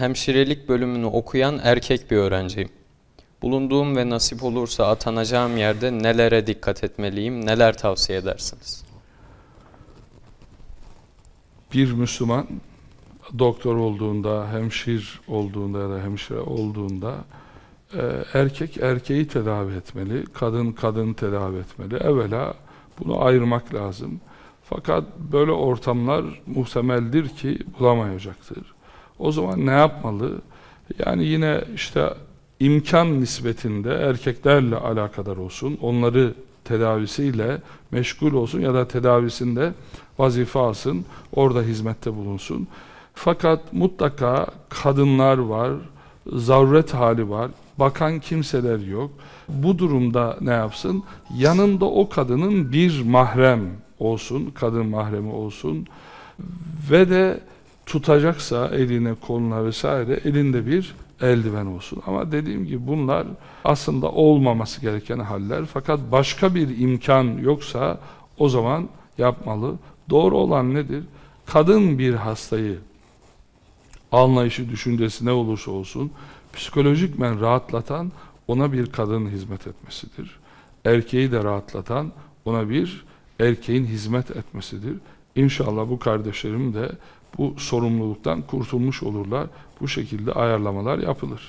hemşirelik bölümünü okuyan erkek bir öğrenciyim. Bulunduğum ve nasip olursa atanacağım yerde nelere dikkat etmeliyim, neler tavsiye edersiniz? Bir Müslüman doktor olduğunda, hemşir olduğunda ya da hemşire olduğunda e, erkek erkeği tedavi etmeli, kadın kadın tedavi etmeli. Evvela bunu ayırmak lazım. Fakat böyle ortamlar muhtemeldir ki bulamayacaktır. O zaman ne yapmalı? Yani yine işte imkan nispetinde erkeklerle alakadar olsun, onları tedavisiyle meşgul olsun ya da tedavisinde vazife alsın, orada hizmette bulunsun. Fakat mutlaka kadınlar var, zaruret hali var, bakan kimseler yok. Bu durumda ne yapsın? Yanında o kadının bir mahrem olsun, kadın mahremi olsun ve de tutacaksa eline koluna vesaire elinde bir eldiven olsun. Ama dediğim gibi bunlar aslında olmaması gereken haller. Fakat başka bir imkan yoksa o zaman yapmalı. Doğru olan nedir? Kadın bir hastayı anlayışı, düşüncesi ne olursa olsun psikolojikmen rahatlatan ona bir kadın hizmet etmesidir. Erkeği de rahatlatan ona bir erkeğin hizmet etmesidir. İnşallah bu kardeşlerim de bu sorumluluktan kurtulmuş olurlar. Bu şekilde ayarlamalar yapılır.